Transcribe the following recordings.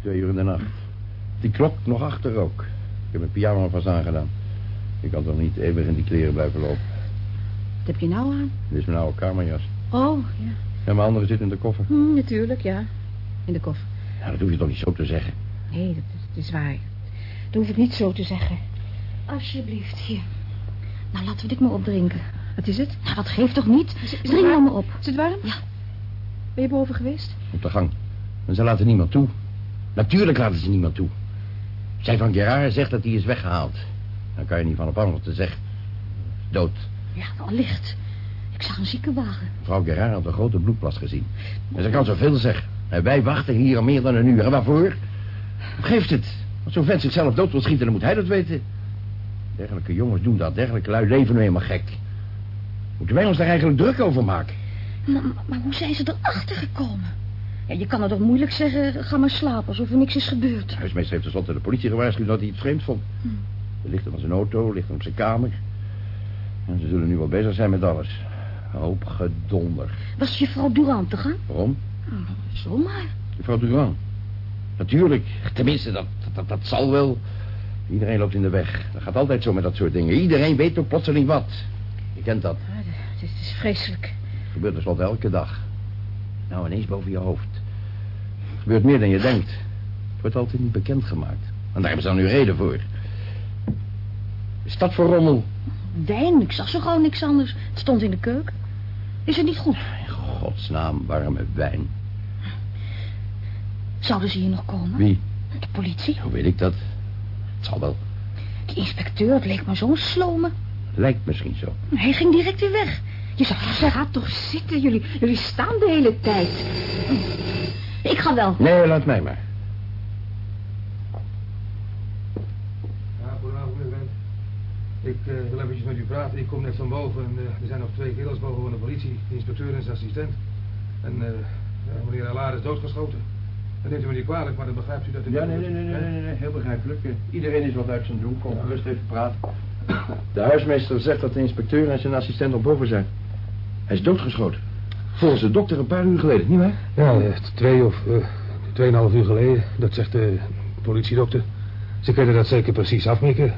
Twee uur in de nacht. Die klok nog achter ook. Ik heb mijn pyjama vast aangedaan. Ik kan toch niet eeuwig in die kleren blijven lopen. Wat heb je nou aan? Dit is mijn oude kamerjas. Oh, ja. En mijn andere zit in de koffer. Hm, natuurlijk, ja. In de koffer. Ja, dat hoef je toch niet zo te zeggen. Nee, dat is, dat is waar. Dat hoef ik niet zo te zeggen. Alsjeblieft, hier. Nou, laten we dit maar opdrinken. Wat is het? Nou, dat geeft toch niet? Drink nou maar op. Is het warm? Ja. Ben je boven geweest? Op de gang. En ze laten niemand toe. Natuurlijk laten ze niemand toe. Zij van Gerard zegt dat hij is weggehaald. Dan kan je niet van op anders te zeggen. Dood. Ja, allicht. Ik zag een ziekenwagen. Mevrouw Gerard had een grote bloedplas gezien. En ze kan zoveel zeggen. En wij wachten hier al meer dan een uur. En waarvoor? Wat geeft het? Als zo'n vent zichzelf dood wil schieten, dan moet hij dat weten. Dergelijke jongens doen dat. Dergelijke lui leven nu helemaal gek. Moeten wij ons daar eigenlijk druk over maken? Maar, maar, hoe zijn ze erachter gekomen? Ja, je kan het toch moeilijk zeggen, ga maar slapen, alsof er niks is gebeurd. De huismeester heeft tenslotte de politie gewaarschuwd dat hij iets vreemds vond. Hm. Er ligt hem zijn auto, ligt hem op zijn kamer. En ze zullen nu wel bezig zijn met alles. Hoop gedonder. Was juffrouw Durand te gaan? Waarom? Oh, zomaar. Mevrouw Durand. Natuurlijk. Tenminste, dat, dat, dat zal wel. Iedereen loopt in de weg. Dat gaat altijd zo met dat soort dingen. Iedereen weet ook plotseling wat. Je kent dat. Ja, het is vreselijk. Het gebeurt tenslotte elke dag. Nou, ineens boven je hoofd. Het gebeurt meer dan je denkt. Het wordt altijd niet bekendgemaakt. En daar hebben ze dan nu reden voor. Is dat voor rommel? Wijn, ik zag zo gauw niks anders. Het stond in de keuken. Is het niet goed? In godsnaam, warme wijn. Zouden ze hier nog komen? Wie? De politie. Hoe weet ik dat? Het zal wel. Die inspecteur, het leek me zo'n slome. Lijkt misschien zo. Hij ging direct weer weg. Je zou toch zeggen... Ga toch zitten, jullie, jullie staan de hele tijd. Ik ga wel. Nee, laat mij maar. Ja, goedenavond, meneer Wendt. Ik eh, wil eventjes met u praten. Ik kom net van boven en eh, er zijn nog twee kerels boven van de politie. De inspecteur en zijn assistent. En eh, ja, meneer Allard is doodgeschoten. Dat neemt u me niet kwalijk, maar dan begrijpt u dat... ik- Ja, nee, nee, nee, nee, nee, nee, heel begrijpelijk. Iedereen is wat uit zijn doen. Kom, gerust even praten. De huismeester zegt dat de inspecteur en zijn assistent nog boven zijn. Hij is doodgeschoten. Volgens de dokter een paar uur geleden, niet waar? Ja, twee of eh, tweeënhalf uur geleden. Dat zegt de politiedokter. Ze kunnen dat zeker precies afmikken.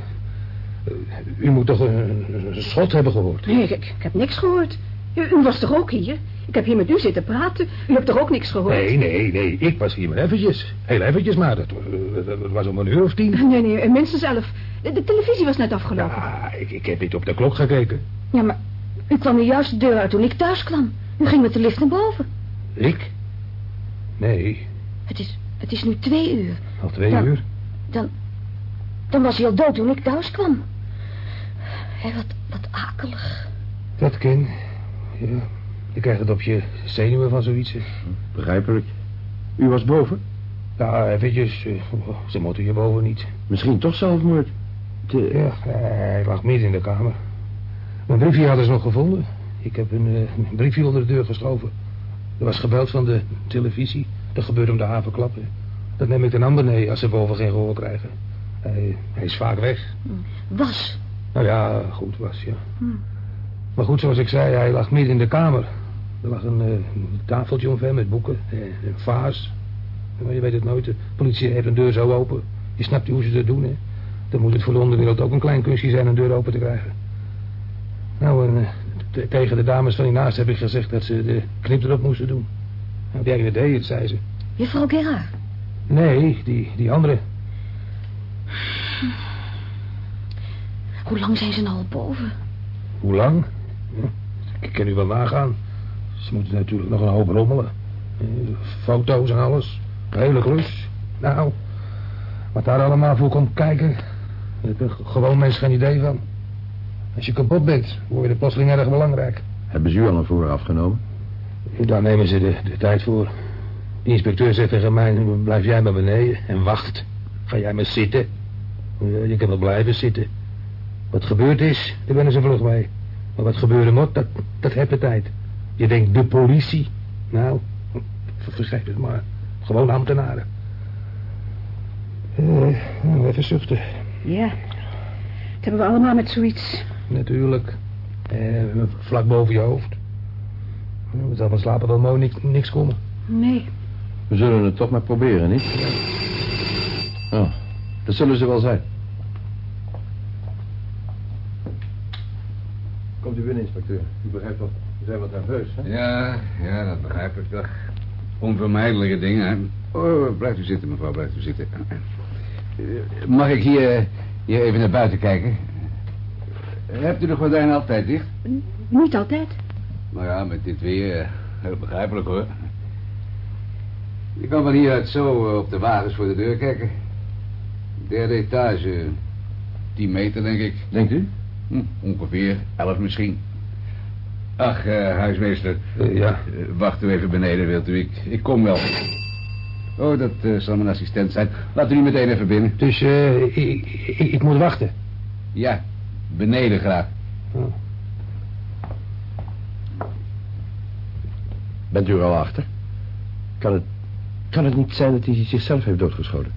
U moet toch een, een schot hebben gehoord? Nee, ik, ik heb niks gehoord. U, u was toch ook hier? Ik heb hier met u zitten praten. U hebt toch ook niks gehoord? Nee, nee, nee. Ik was hier maar eventjes. Heel eventjes maar. Dat, eh, dat was om een uur of tien. Nee, nee, minstens elf. De, de televisie was net afgelopen. Ja, ik, ik heb niet op de klok gekeken. Ja, maar u kwam hier juist de deur uit toen ik thuis kwam. U ging met de lift naar boven. Ik? Nee, Het is, het is nu twee uur. al twee uur. Dan, dan was hij al dood toen ik thuis kwam. Hé, wat, wat akelig. Dat ken. Ja. Je krijgt het op je zenuwen van zoiets. Begrijpelijk. U was boven? Ja, eventjes. eh, Ze moeten hier boven niet. Misschien toch zelfmoord. De... Ja, hij lag midden in de kamer. Mijn briefje hadden ze nog gevonden. Ik heb een, eh, een briefje onder de deur geschoven. Er was gebeld van de televisie. Dat gebeurt om de havenklappen. Dat neem ik ten ander nee als ze boven geen gehoor krijgen. Hij, hij is vaak weg. Was. Nou ja, goed was, ja. Hm. Maar goed, zoals ik zei, hij lag midden in de kamer. Er lag een, eh, een tafeltje omver met boeken, eh, een vaas. Maar je weet het nooit, de politie heeft een deur zo open. Je snapt hoe ze dat doen, hè. Dan moet het voor de onderwereld ook een klein kunstje zijn een deur open te krijgen. Nou, en, eh, te- tegen de dames van hiernaast heb ik gezegd dat ze de knip erop moesten doen. Nou, die ene deed het, zei ze. Juffrouw Gerard. Nee, die, die andere. Hoe lang zijn ze nou al boven? Hoe lang? Ik kan u wel nagaan. Ze moeten natuurlijk nog een hoop rommelen. Foto's en alles. De hele klus. Nou, wat daar allemaal voor komt kijken... daar heb een gewoon mens geen idee van. Als je kapot bent, word je er plotseling erg belangrijk. Hebben ze u al een vooraf genomen? Daar nemen ze de, de tijd voor. De inspecteur zegt tegen mij, blijf jij maar beneden en wacht. Ga jij maar zitten. Je kan wel blijven zitten. Wat gebeurd is, daar ben ze vlug mee. Maar wat gebeuren moet, dat, dat heb de tijd. Je denkt, de politie. Nou, vergeet het maar. Gewoon ambtenaren. Uh, nou, even zuchten. Ja, dat hebben we allemaal met zoiets. Natuurlijk. Eh, vlak boven je hoofd. We zal van slapen wel mooi niks, niks komen. Nee. We zullen het toch maar proberen, niet? Oh, dat zullen ze wel zijn. Komt u binnen, inspecteur. U begrijpt wat. We zijn wat nerveus, hè? Ja, ja, dat begrijp ik toch. Onvermijdelijke dingen, hè? Oh, blijft u zitten, mevrouw, blijft u zitten. Mag ik hier, hier even naar buiten kijken? Hebt u de gordijnen altijd dicht? Niet altijd. Maar ja, met dit weer, eh, heel begrijpelijk hoor. Je kan van hieruit zo eh, op de wagens voor de deur kijken. Derde etage, tien meter denk ik. Denkt u? Hm, ongeveer, elf misschien. Ach, uh, huismeester. Uh, ja. Uh, wacht u even beneden, wilt u. Ik, ik kom wel. Oh, dat zal mijn assistent zijn. Laat u meteen even binnen. Dus ik, ik, ik, moet wachten? Ja, beneden graag. Oh. Bent u er al achter? Kan het, kan het niet zijn dat hij zichzelf heeft doodgeschoten?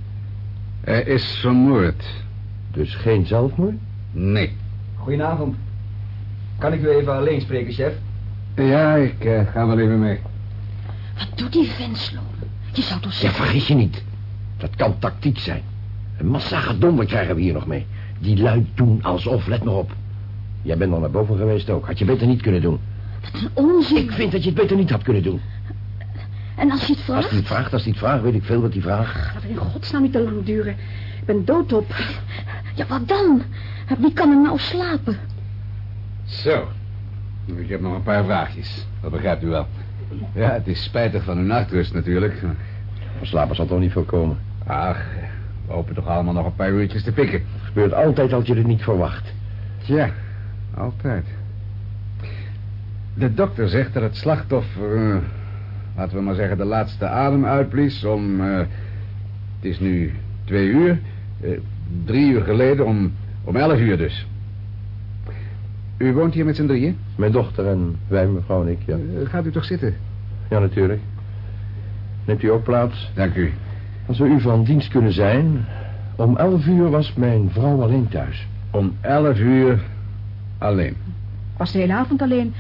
Hij is vermoord. Dus geen zelfmoord? Nee. Goedenavond. Kan ik u even alleen spreken, chef? Ja, ik uh, ga wel even mee. Wat doet die Venslo? Je zou toch Ja, zeggen... vergis je niet. Dat kan tactiek zijn. Een massa gedommen krijgen we hier nog mee. Die lui doen alsof, let maar op. Jij bent al naar boven geweest ook. Had je beter niet kunnen doen. Wat een onzin. Ik vind dat je het beter niet had kunnen doen. En als je het Als vraagt... hij het vraagt, als hij het vraagt, weet ik veel wat hij vraagt. Laat het in godsnaam niet te lang duren. Ik ben doodop. Ja, wat dan? Wie kan er nou slapen? Zo. Ik heb nog een paar vraagjes. Dat begrijpt u wel. Ja, het is spijtig van uw nachtrust natuurlijk. Van slapen zal toch niet veel komen. Ach, we hopen toch allemaal nog een paar uurtjes te pikken. Het gebeurt altijd als je het niet verwacht. Tja, altijd. De dokter zegt dat het slachtoffer, uh, laten we maar zeggen, de laatste adem uitblies om, uh, het is nu twee uur, uh, drie uur geleden om, om elf uur dus. U woont hier met z'n drieën? Mijn dochter en wij, mevrouw en ik, ja. gaat u toch zitten? Ja, natuurlijk. Neemt u ook plaats? Dank u. Als we u van dienst kunnen zijn... Om elf uur was mijn vrouw alleen thuis. Om elf uur alleen? Was de hele avond alleen.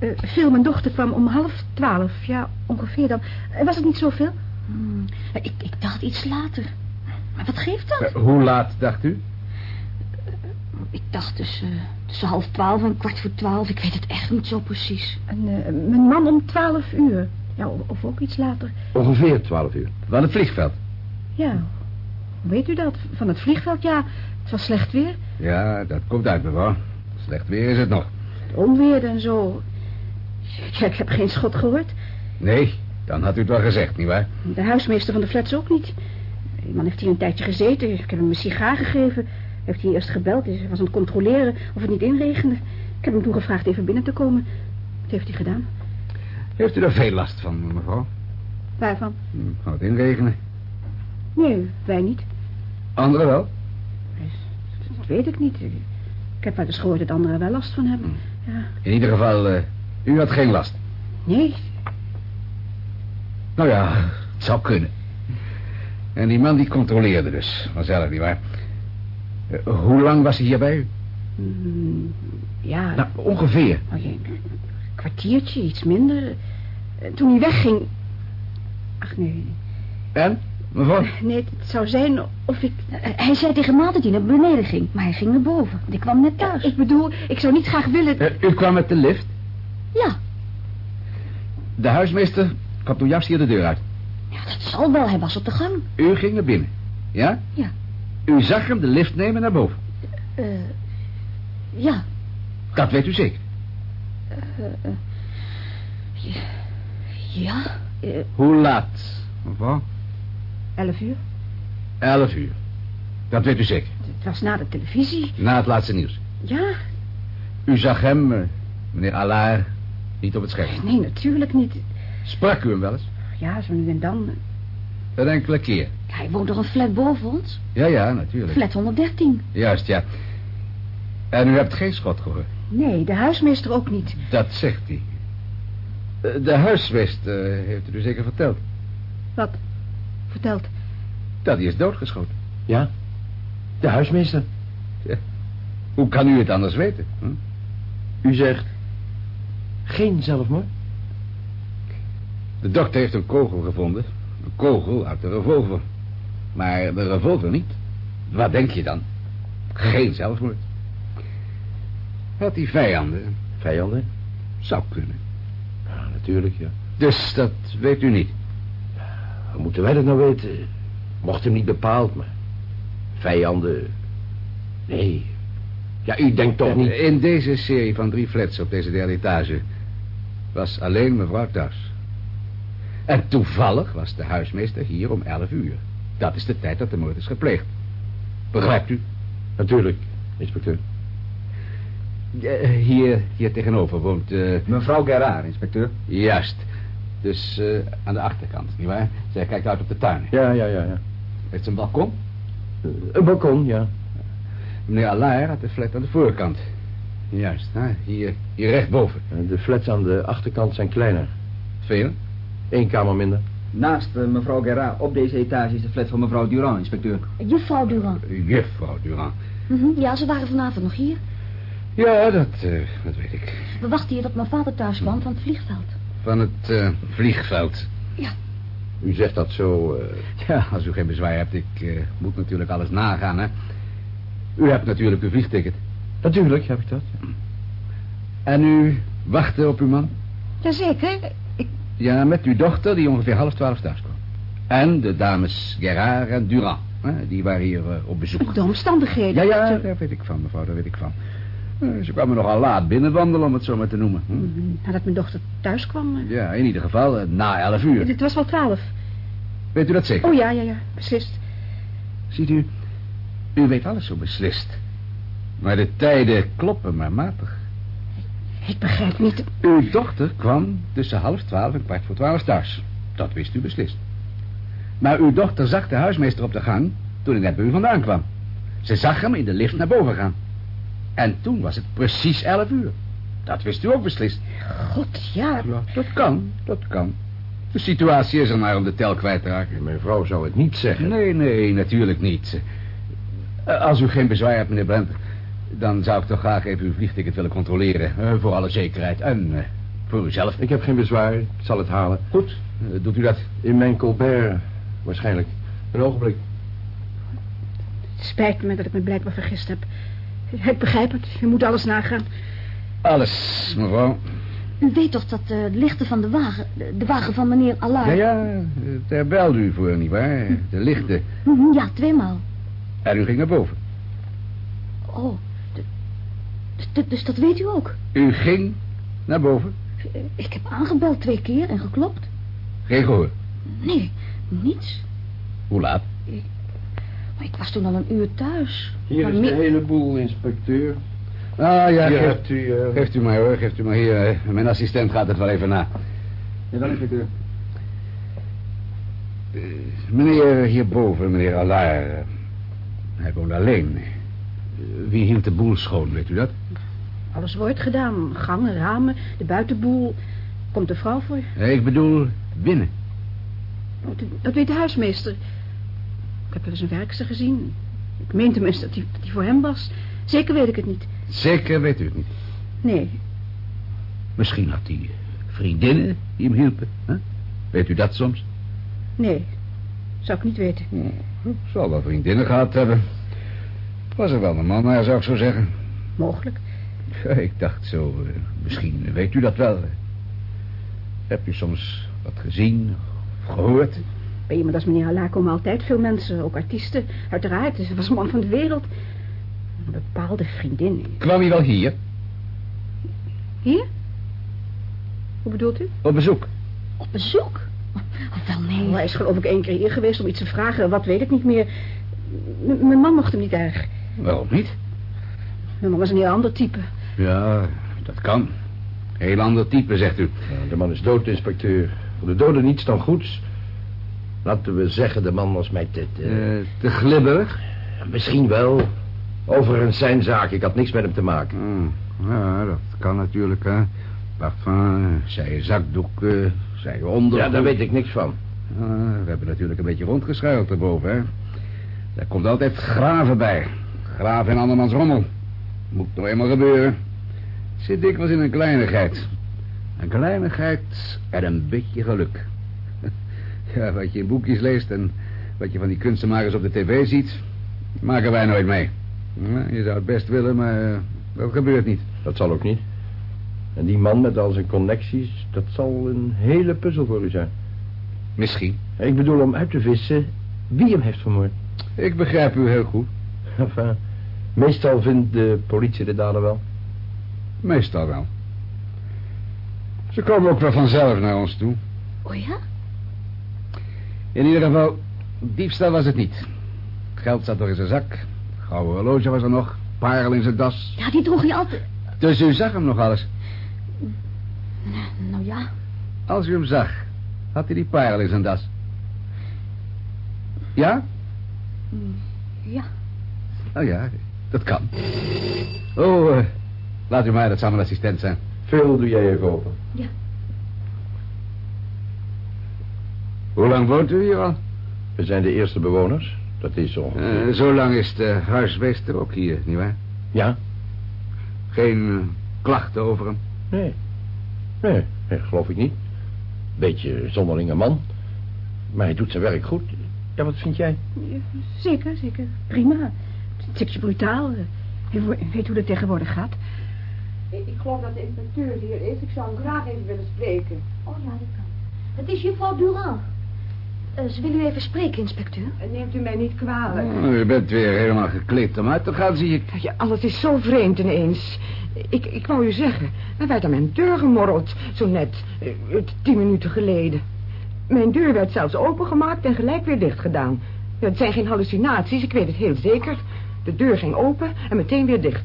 Uh, Phil, mijn dochter, kwam om half twaalf. Ja, ongeveer dan. Uh, was het niet zoveel? Hmm, ik, ik dacht iets later. Maar wat geeft dat? Uh, hoe laat, dacht u? Ik dacht tussen, tussen half twaalf en kwart voor twaalf. Ik weet het echt niet zo precies. En mijn man om twaalf uur. Ja, of, of ook iets later. Ongeveer twaalf uur. Van het vliegveld? Ja. Hoe weet u dat? Van het vliegveld, ja. Het was slecht weer. Ja, dat komt uit, mevrouw. Slecht weer is het nog. Onweer en zo. Ja, ik heb geen schot gehoord. Nee, dan had u het wel gezegd, nietwaar? De huismeester van de flats ook niet. Die man heeft hier een tijdje gezeten. Ik heb hem een sigaar gegeven. Heeft hij eerst gebeld. Hij was aan het controleren of het niet inregende. Ik heb hem toen gevraagd even binnen te komen. Wat heeft hij gedaan? Heeft u er veel last van, mevrouw? Waarvan? Van het inregenen? Nee, wij niet. Anderen wel? Dat weet ik niet. Ik heb wel eens gehoord dat anderen wel last van hebben. Ja. In ieder geval, uh, u had geen last? Nee. Nou ja, het zou kunnen. En die man die controleerde dus, vanzelf nietwaar? Uh, hoe lang was hij hier bij u? Mm, ja. Nou, ongeveer. Een kwartiertje, iets minder. Toen hij wegging... Ach, nee. En? Mevrouw? Nee, het zou zijn of ik... Hij zei tegen ma dat hij naar beneden ging, maar hij ging naar boven. Ik kwam net thuis. Ik bedoel, ik zou niet graag willen... Uh, u kwam met de lift? Ja. De huismeester kwam toen juist hier de deur uit. Ja, dat zal wel. Hij was op de gang. U ging naar binnen, ja? Ja. U zag hem de lift nemen naar boven? Uh, ja. Dat weet u zeker? Uh, ja. ja. Hoe laat, mevrouw? Elf uur. Elf uur. Dat weet u zeker? Het was na de televisie. Na het laatste nieuws? Ja. U zag hem, meneer Allard, niet op het scherm? Nee, natuurlijk niet. Sprak u hem wel eens? Ja, zo nu en dan. Een enkele keer. Hij woont toch een flat boven ons? Ja, ja, natuurlijk. Flat 113. Juist, ja. En u hebt geen schot gehoord? Nee, de huismeester ook niet. Dat zegt hij. Eh, De huismeester heeft u zeker verteld. Wat? Verteld. Dat hij is doodgeschoten. Ja, de huismeester. Hoe kan u het anders weten? Hm? U zegt geen zelfmoord? De dokter heeft een kogel gevonden. Een kogel uit de revolver. Maar de revolver niet. Wat denk je dan? Geen zelfmoord. Had hij vijanden? Vijanden? Zou kunnen. Ja, natuurlijk, ja. Dus dat weet u niet. Hoe moeten wij dat nou weten? Mocht hem niet bepaald, maar... Vijanden... Nee. Ja, u denkt toch niet... In deze serie van drie flats op deze derde etage... was alleen mevrouw thuis. En toevallig was de huismeester hier om 11 uur. Dat is de tijd dat de moord is gepleegd. Begrijpt u? Natuurlijk, inspecteur. Hier, hier tegenover woont... eh, Mevrouw Gerard, inspecteur. Juist. Dus eh, aan de achterkant, nietwaar? Zij kijkt uit op de tuin. Ja, ja, ja, ja. Heeft ze een balkon? Eh, een balkon, ja. Meneer Allaire had de flat aan de voorkant. Juist, hè? Hier, hier rechtboven. De flats aan de achterkant zijn kleiner. Veel? Eén kamer minder. Naast eh, mevrouw Gerard op deze etage is de flat van mevrouw Durand, inspecteur. Juffrouw Durand. Juffrouw Durand. Mhm, Ja, ze waren vanavond nog hier. Ja, dat, eh, dat weet ik. We wachten hier tot mijn vader thuis kwam van het vliegveld. Van het eh, vliegveld. U zegt dat zo... eh, Ja, als u geen bezwaar hebt, ik eh, moet natuurlijk alles nagaan, hè. U hebt natuurlijk uw vliegticket. Natuurlijk heb ik dat. En u wachtte op uw man? Jazeker. Ja, met uw dochter die ongeveer half twaalf thuis kwam. En de dames Gerard en Durand. Hè, die waren hier eh, op bezoek. De omstandigheden. Ja, ja, daar weet ik van, mevrouw, daar weet ik van. Eh, ze kwamen nogal laat binnenwandelen, om het zo maar te noemen. Hm? Nadat mijn dochter thuis kwam. eh, Ja, in ieder geval na elf uur. Het was wel twaalf. Weet u dat zeker? Oh ja, ja, ja. Beslist. Ziet u, u weet alles zo beslist. Maar de tijden kloppen maar matig. Ik begrijp niet. Uw dochter kwam tussen half twaalf en kwart voor twaalf thuis. Dat wist u beslist. Maar uw dochter zag de huismeester op de gang toen hij net bij u vandaan kwam. Ze zag hem in de lift naar boven gaan. En toen was het precies elf uur. Dat wist u ook beslist. God, ja. Ja, dat kan, dat kan. De situatie is er maar om de tel kwijt te raken. Mijn vrouw zou het niet zeggen. Nee, nee, natuurlijk niet. Eh, Als u geen bezwaar hebt, meneer Brent... dan zou ik toch graag even uw vliegticket willen controleren. eh, voor alle zekerheid. En eh, voor uzelf. Ik heb geen bezwaar. Ik zal het halen. Goed, eh, doet u dat? In mijn Colbert, waarschijnlijk. Een ogenblik. Het spijt me dat ik me blijkbaar vergist heb. Ik begrijp het. Je moet alles nagaan. Alles, mevrouw. U weet toch dat de lichten van de wagen... De, wagen van meneer Allard... Ja, ja, daar belde u voor, nietwaar? De lichten. Mhm, Ja, tweemaal. En u ging naar boven. Oh, dus dat weet u ook? U ging naar boven. Ik heb aangebeld twee keer en geklopt. Geen gehoor. Nee, niets. Hoe laat? Maar ik was toen al een uur thuis. Hier Maar is de hele boel, inspecteur. Ah, ja, Hier geeft, u... eh, geeft u maar hoor, geeft u maar hier. eh, Mijn assistent gaat het wel even na. Ja, dan inspecteur. Eh, meneer hierboven, meneer Allard, eh, hij woont alleen. Wie hield de boel schoon, weet u dat? Alles wordt gedaan. Gangen, ramen, de buitenboel. Komt de vrouw voor. Eh, Ik bedoel, binnen. Dat- Dat weet de huismeester. Ik heb wel eens een werkster gezien. Ik meen tenminste dat die, dat die voor hem was. Zeker weet ik het niet. Zeker weet u het niet. Nee, Misschien had hij vriendinnen die hem hielpen. Hè? Weet u dat soms? nee. Zou ik niet weten. Hm, Zal wel vriendinnen gehad hebben. Was er wel een man, naar, zou ik zo zeggen. Mogelijk. Ja, ik dacht zo, eh, misschien weet u dat wel. Hebt u soms wat gezien of gehoord? Bij iemand als meneer Alla komen altijd veel mensen, ook artiesten. Uiteraard, hij was een man van de wereld. Een bepaalde vriendin. Kwam hij wel hier, Hier? Hoe bedoelt u? op bezoek? Op bezoek? Oh, wel nee. Hij is geloof ik één keer hier geweest om iets te vragen. Wat weet ik niet meer. M- mijn man mocht hem niet erg. Waarom niet? Mijn man was een heel ander type. Ja, dat kan. Heel ander type, zegt u. Ja, de man is dood, inspecteur. Voor de doden niets dan goeds. Laten we zeggen, de man was mij te... te- Eh, te glibberig? Misschien wel. Overigens zijn zaak, ik had niks met hem te maken. Hmm. Ja, dat kan natuurlijk, hè. Parfum, zij zakdoeken, zij onder. Ja, daar weet ik niks van. we hebben natuurlijk een beetje rondgeschuild erboven, hè. Daar komt altijd graven bij. Graven in andermans rommel. Moet nog eenmaal gebeuren. Zit dikwijls in een kleinigheid. Een kleinigheid en een beetje geluk. Ja, wat je in boekjes leest en wat je van die kunstenmakers op de tv ziet... maken wij nooit mee. je zou het best willen, maar eh, dat gebeurt niet. Dat zal ook niet. En die man met al zijn connecties, dat zal een hele puzzel voor u zijn. Misschien. Ik bedoel om uit te vissen wie hem heeft vermoord. Ik begrijp u heel goed. Enfin, meestal vindt de politie de dader wel. Meestal wel. Ze komen ook wel vanzelf naar ons toe. Oh ja? In ieder geval, diefstal was het niet. Geld zat nog in zijn zak. Gouden horloge was er nog. Parel in zijn das. Ja, die droeg je altijd. Dus u zag hem nog alles? Nou ja. Als u hem zag, had hij die parel in zijn das? Ja? Mm, ja. Oh ja, dat kan. Oh, uh, laat u maar dat samen assistent zijn. Veel doe jij even open. Ja. Hoe lang woont u hier al? We zijn de eerste bewoners. Dat is ongeveer... Uh, zo lang is de huismeester ook hier, nietwaar? Ja. Geen uh, klachten over hem? Nee. nee. Nee, geloof ik niet. Beetje zonderlinge man. Maar hij doet zijn werk goed. Ja, wat vind jij? Zeker, zeker. Prima. Stukje brutaal. Je weet hoe dat tegenwoordig gaat. Ik, ik geloof dat de inspecteur hier is. Ik zou hem graag even willen spreken. Oh ja, dat kan. Het is juffrouw Durand. Uh, ze wil u even spreken, inspecteur. Uh, neemt u mij niet kwalijk. Oh, u bent weer helemaal gekleed om uit te gaan, zie ik. Ja, alles is zo vreemd ineens. Ik, ik wou u zeggen, er werd aan mijn deur gemorreld, zo net, uh, tien minuten geleden. Mijn deur werd zelfs opengemaakt en gelijk weer dicht gedaan. Ja, het zijn geen hallucinaties, ik weet het heel zeker. De deur ging open en meteen weer dicht.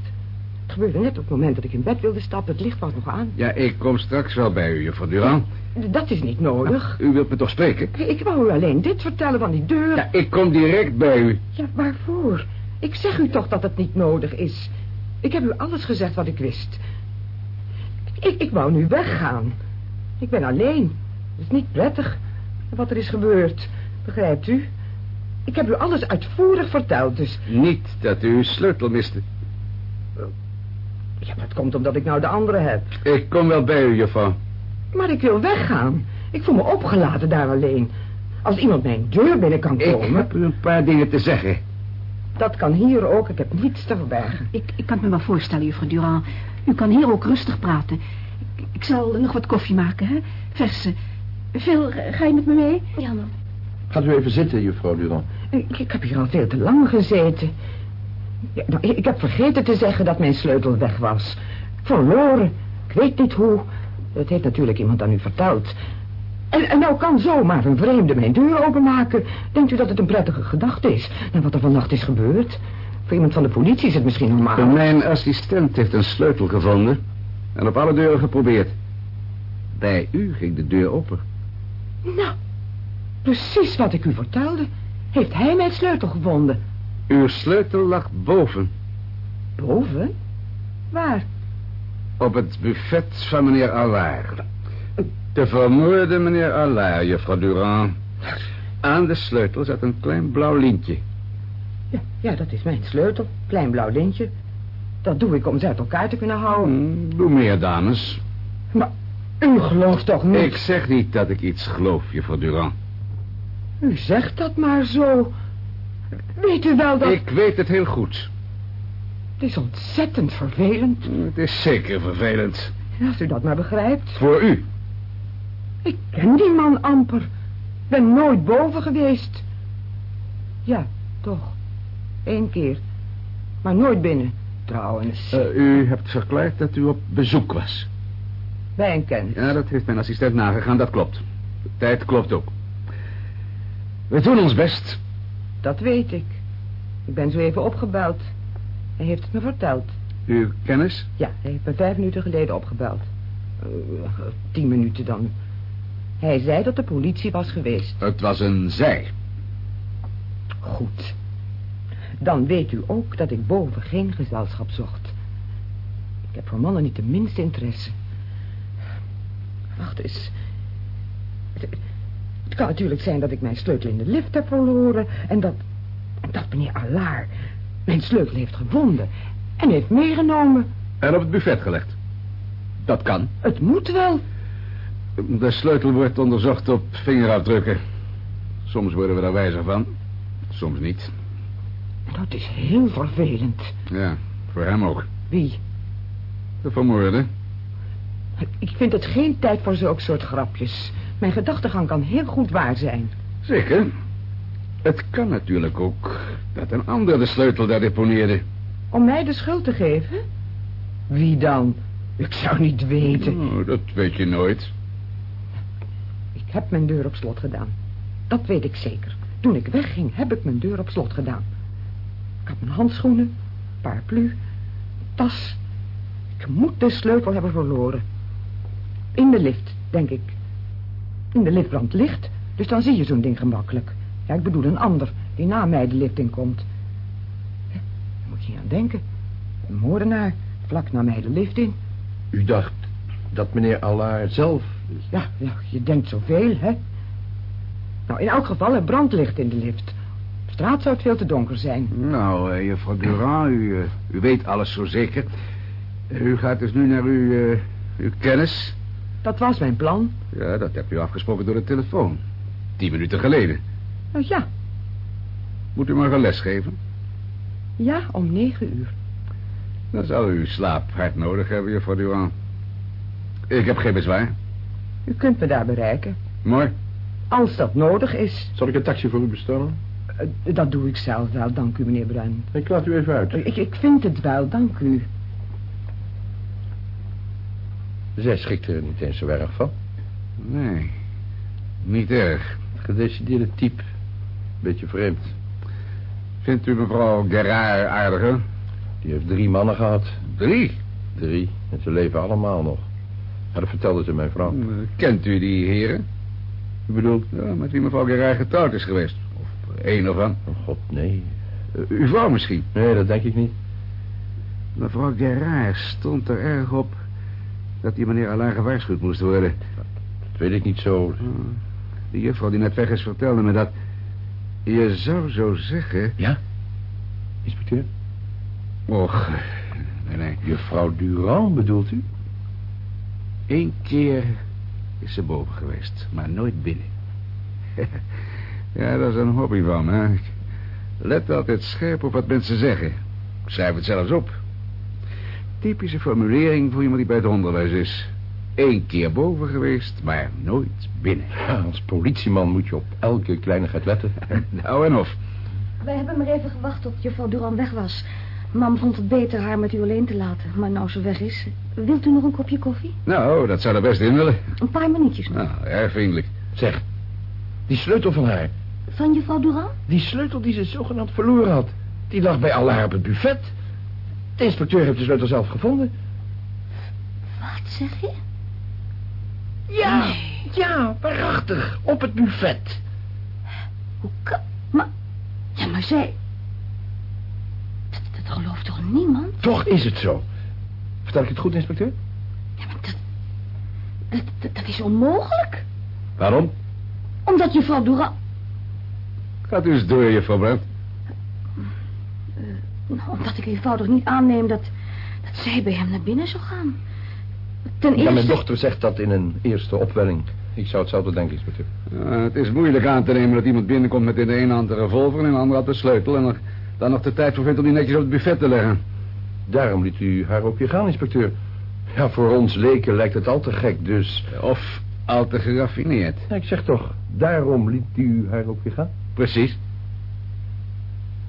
Het gebeurde net op het moment dat ik in bed wilde stappen. Het licht was nog aan. Ja, ik kom straks wel bij u, juffrouw Durand. Dat is niet nodig. u wilt me toch spreken? Ik wou u alleen dit vertellen van die deur. Ja, ik kom direct bij u. Ja, waarvoor? Ik zeg u toch dat het niet nodig is. Ik heb u alles gezegd wat ik wist. Ik, ik wou nu weggaan. Ik ben alleen. Het is niet prettig wat er is gebeurd. Begrijpt u? Ik heb u alles uitvoerig verteld, dus... Niet dat u uw sleutel miste. Ja, dat komt omdat ik nou de andere heb. Ik kom wel bij u, juffrouw. Maar ik wil weggaan. Ik voel me opgelaten daar alleen. Als iemand mijn deur binnen kan komen... Ik heb u een paar dingen te zeggen. Dat kan hier ook. Ik heb niets te verbergen. Ik, ik kan het me wel voorstellen, juffrouw Durand. U kan hier ook rustig praten. Ik, ik zal nog wat koffie maken, hè? Verse. Veel, ga je met me mee? Ja, man. Gaat u even zitten, juffrouw Durand. Ik, ik heb hier al veel te lang gezeten. Ja, nou, ik heb vergeten te zeggen dat mijn sleutel weg was. Verloren. Ik weet niet hoe. Dat heeft natuurlijk iemand aan u verteld. En, en nou kan zomaar een vreemde mijn deur openmaken. Denkt u dat het een prettige gedachte is? En wat er vannacht is gebeurd? Voor iemand van de politie is het misschien normaal. Mijn assistent heeft een sleutel gevonden. En op alle deuren geprobeerd. Bij u ging de deur open. Nou, precies wat ik u vertelde. Heeft hij mijn sleutel gevonden? Uw sleutel lag boven. Boven? Waar? Op het buffet van meneer Allard. De vermoorde meneer Allard, juffrouw Durand. Aan de sleutel zat een klein blauw lintje. Ja, ja, dat is mijn sleutel. Klein blauw lintje. Dat doe ik om ze uit elkaar te kunnen houden. Hmm, doe meer, dames. Maar u gelooft toch niet... Ik zeg niet dat ik iets geloof, juffrouw Durand. U zegt dat maar zo. Weet u wel dat... Ik weet het heel goed. Het is ontzettend vervelend. Het is zeker vervelend. Als u dat maar begrijpt. Voor u. Ik ken die man amper. Ben nooit boven geweest. Ja, toch. Eén keer. Maar nooit binnen, trouwens. Uh, u hebt verklaard dat u op bezoek was. Bij een kennis. Ja, dat heeft mijn assistent nagegaan, dat klopt. De tijd klopt ook. We doen ons best. Dat weet ik. Ik ben zo even opgebeld. Hij heeft het me verteld. Uw kennis? Ja, hij heeft me vijf minuten geleden opgebeld. Uh, tien minuten dan. Hij zei dat de politie was geweest. Het was een zij. Goed. Dan weet u ook dat ik boven geen gezelschap zocht. Ik heb voor mannen niet de minste interesse. Wacht eens. Het, kan natuurlijk zijn dat ik mijn sleutel in de lift heb verloren... en dat, dat meneer Allard mijn sleutel heeft gevonden en heeft meegenomen. En op het buffet gelegd. Dat kan. Het moet wel. De sleutel wordt onderzocht op vingerafdrukken. Soms worden we daar wijzer van. Soms niet. Dat is heel vervelend. Ja, voor hem ook. Wie? De vermoorde. Ik vind het geen tijd voor zulke soort grapjes. Mijn gedachtegang kan heel goed waar zijn. Zeker. Het kan natuurlijk ook dat een ander de sleutel daar deponeerde. Om mij de schuld te geven? Wie dan? Ik zou niet weten. Oh, dat weet je nooit. Ik heb mijn deur op slot gedaan. Dat weet ik zeker. Toen ik wegging, heb ik mijn deur op slot gedaan. Ik had mijn handschoenen, paraplu, tas. Ik moet de sleutel hebben verloren. In de lift, denk ik. In de lift brandt licht, dus dan zie je zo'n ding gemakkelijk. Ja, ik bedoel een ander, die na mij de lift inkomt. Daar moet je niet aan denken. Een moordenaar, vlak na mij de lift in. U dacht dat meneer Allard zelf... Ja, ja, je denkt zoveel, hè? Nou, in elk geval, er brandt licht in de lift. Op straat zou het veel te donker zijn. Nou, eh, juffrouw Durand, u, eh, u weet alles zo zeker. U gaat dus nu naar uw, eh, uw kennis. Dat was mijn plan. Ja, dat hebt u afgesproken door de telefoon. Tien minuten geleden. Nou ja, Moet u maar gaan lesgeven? ja, om negen uur. Dan zal u slaap hard nodig hebben, juffrouw Durand. Ik heb geen bezwaar. U kunt me daar bereiken. Mooi. Als dat nodig is. Zal ik een taxi voor u bestellen? Eh, dat doe ik zelf wel, dank u, meneer Bruin. Ik laat u even uit. Ik, ik vind het wel, dank u. Zij schikt er niet eens zo erg van. Nee, niet erg. Gedecideerde type. Beetje vreemd. Vindt u mevrouw Gerard aardiger? Die heeft drie mannen gehad. Drie. Drie. En ze leven allemaal nog. Ja, dat vertelde ze mijn vrouw. Kent u die heren? U bedoelt? Ja, met wie mevrouw Gerard getrouwd is geweest. Of één of van. Oh god, nee. Eh, uw vrouw misschien. Nee, dat denk ik niet. Mevrouw Gerard stond er erg op dat die meneer Alain gewaarschuwd moest worden. Dat weet ik niet zo. Oh, De juffrouw die net weg is vertelde me dat... Je zou zo zeggen... Ja? Inspecteur? Och, nee, nee. Juffrouw Durand bedoelt u? Eén keer is ze boven geweest, maar nooit binnen. ja, dat is een hobby van me. let altijd scherp op wat mensen zeggen. Ik schrijf het zelfs op. Typische formulering voor iemand die bij het onderwijs is. Eén keer boven geweest, maar nooit binnen. Ja, als politieman moet je op elke kleinigheid letten. nou en of. Wij hebben maar even gewacht tot juffrouw Duran weg was. Mam vond het beter haar met u alleen te laten. Maar nou ze weg is, wilt u nog een kopje koffie? Nou, dat zou er best in willen. Een paar minuutjes nog. Nou, erg vriendelijk. Zeg, die sleutel van haar. Van juffrouw Duran? Die sleutel die ze zogenaamd verloren had. Die lag bij Allard op het buffet. De inspecteur heeft de sleutel zelf gevonden. Wat zeg je? Ja, ja, waarachtig. Op het buffet. Hoe kan... Maar... Ja, maar zij... Dat, dat gelooft toch niemand? Toch is het zo. Vertel ik het goed, inspecteur? Ja, maar dat... Dat, dat, dat is onmogelijk. Waarom? Omdat juffrouw Duran... Gaat u eens door, juffrouw Brandt. Omdat ik eenvoudig niet aanneem dat... dat zij bij hem naar binnen zou gaan. Ten Ja, eerste... mijn dochter zegt dat in een eerste opwelling. Ik zou hetzelfde denken, inspecteur. Ja, het is moeilijk aan te nemen dat iemand binnenkomt met in de ene hand een revolver en in de andere hand de sleutel. En er dan nog de tijd voor vindt om die netjes op het buffet te leggen. Daarom liet u haar ook weer gaan, inspecteur. Ja, voor ons leken lijkt het al te gek, dus... Of al te geraffineerd. Ja, ik zeg toch, daarom liet u haar ook weer gaan? Precies.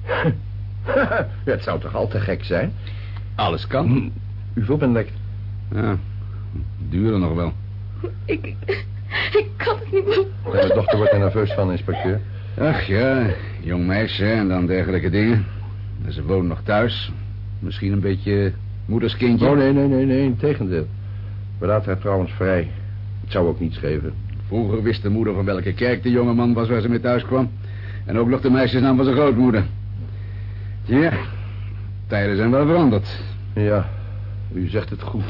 het zou toch al te gek zijn? Alles kan. U voelt me lekt. Ja, duurde nog wel. Ik... Ik kan het niet meer... Mijn dochter wordt er nerveus van, inspecteur. Ach ja, jong meisje en dan dergelijke dingen. En ze woont nog thuis. Misschien een beetje moederskindje. Oh, nee, nee, nee, nee, in tegendeel. We laten haar trouwens vrij. Het zou ook niets geven. Vroeger wist de moeder van welke kerk de jonge man was waar ze mee thuis kwam. En ook nog de meisjesnaam van zijn grootmoeder. Ja, tijden zijn wel veranderd. Ja, U zegt het goed.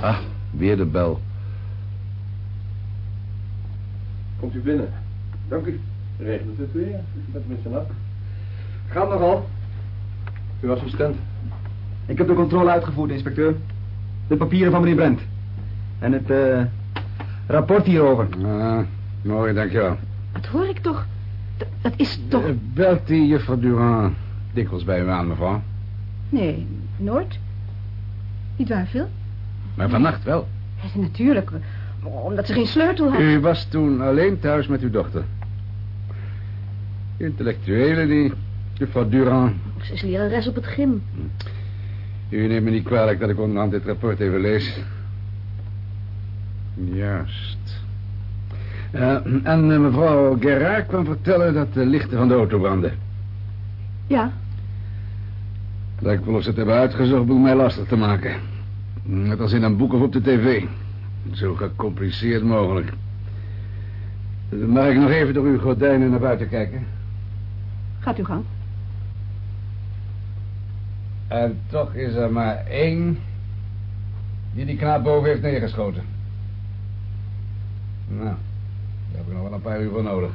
Ah, weer de bel. Komt u binnen. Dank u. Regent het weer? Met met z'n Gaat nogal. Uw assistent. Ik heb de controle uitgevoerd, inspecteur. De papieren van meneer Brent. En het eh, rapport hierover. Ah, mooi, dankjewel. Dat hoor ik toch. D- dat is toch... Eh, Belt die juffrouw Durand dikwijls bij u aan, mevrouw? Nee, Noord. Niet waar, Phil? Maar vannacht wel. Ja, natuurlijk. Omdat ze geen sleutel had. U was toen alleen thuis met uw dochter. Intellectuele die juffrouw Durand. Ze is lerares op het gym. U neemt me niet kwalijk dat ik onderhand dit rapport even lees. Juist. Eh, en eh, mevrouw Gerard kwam vertellen dat de lichten van de auto brandden. Ja, Lijkt wel of ze het hebben uitgezocht om mij lastig te maken. Net als in een boek of op de tv. Zo gecompliceerd mogelijk. Mag ik nog even door uw gordijnen naar buiten kijken? gaat uw gang. En toch is er maar één die die knaap boven heeft neergeschoten. Nou, daar heb ik nog wel een paar uur voor nodig.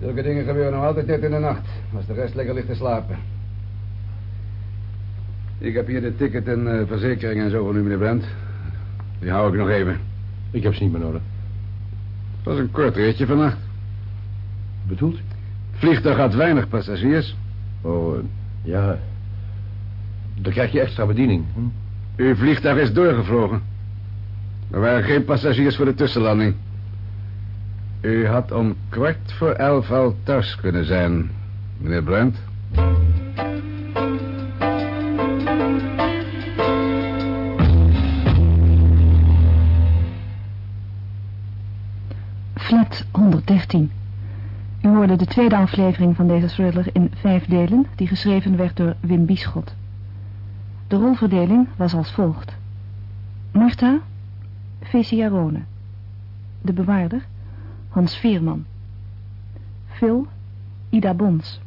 Zulke dingen gebeuren nog altijd net in de nacht, als de rest lekker ligt te slapen. Ik heb hier de ticket en eh, verzekering en zo van u, meneer Brent. Die hou ik nog even. Ik heb ze niet meer nodig. Het was een kort ritje vannacht. Bedoelt u? Het vliegtuig had weinig passagiers. Oh, eh, ja. Dan krijg je extra bediening. Hm? Uw vliegtuig is doorgevlogen. Er waren geen passagiers voor de tussenlanding. U had om kwart voor elf al thuis kunnen zijn, meneer Brent. Flat 113. U hoorde de tweede aflevering van deze thriller in vijf delen, die geschreven werd door Wim Bieschot. De rolverdeling was als volgt. Martha, Fesiarone. De bewaarder, Hans Veerman. Phil, Ida Bons.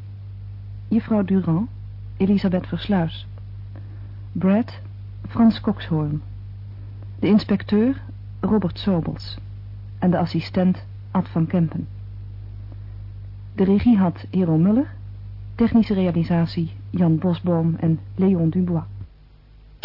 Juffrouw Durand, Elisabeth Versluis. Brad, Frans Kokshoorn. De inspecteur, Robert Sobels. En de assistent, Ad van Kempen. De regie had Hero Muller, technische realisatie Jan Bosboom en Leon Dubois.